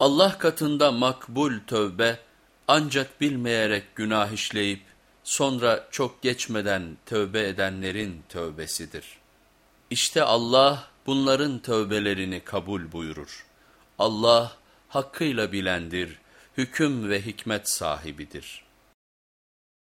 Allah katında makbul tövbe ancak bilmeyerek günah işleyip sonra çok geçmeden tövbe edenlerin tövbesidir. İşte Allah bunların tövbelerini kabul buyurur. Allah hakkıyla bilendir, hüküm ve hikmet sahibidir.''